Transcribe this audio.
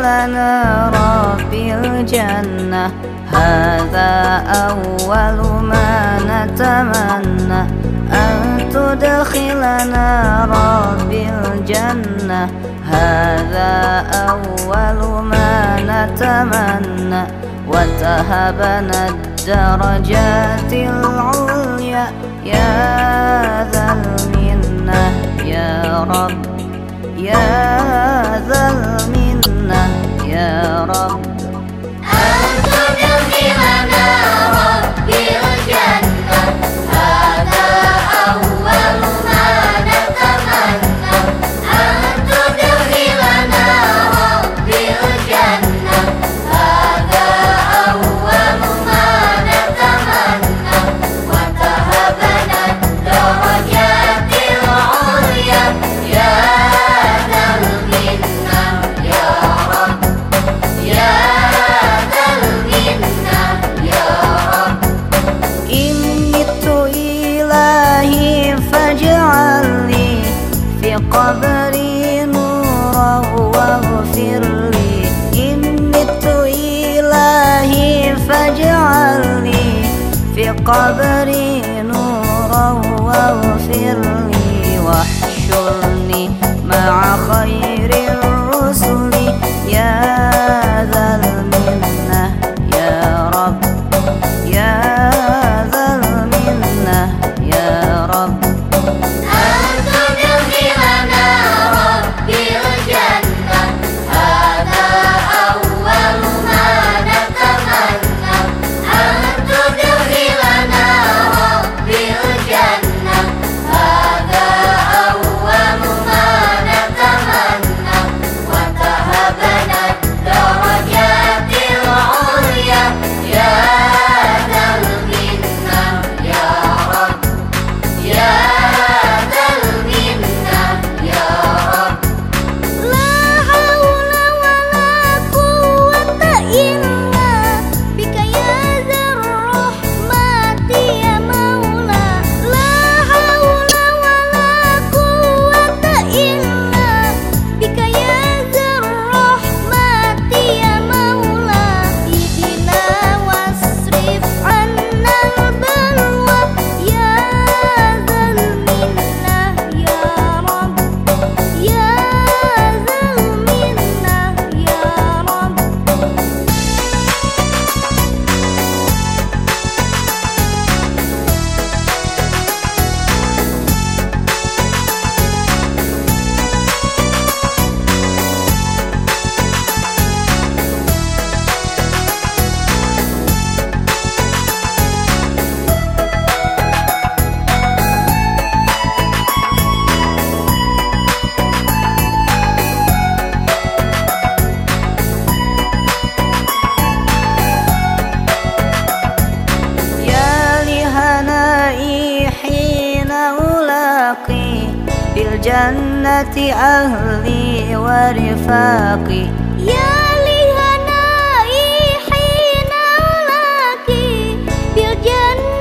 لنا ربي الجنة. هذا أول ما نتمنى أن تدخلنا ربي الجنة. هذا أول ما نتمنى. وتهبنا الدرجات Bye. في قبري نورا واغفر لي. إن مت إلهي فاجعلني في قبري. الجنة أهلي ورفاقي. يا لهنائي حين ألاقي بالجنة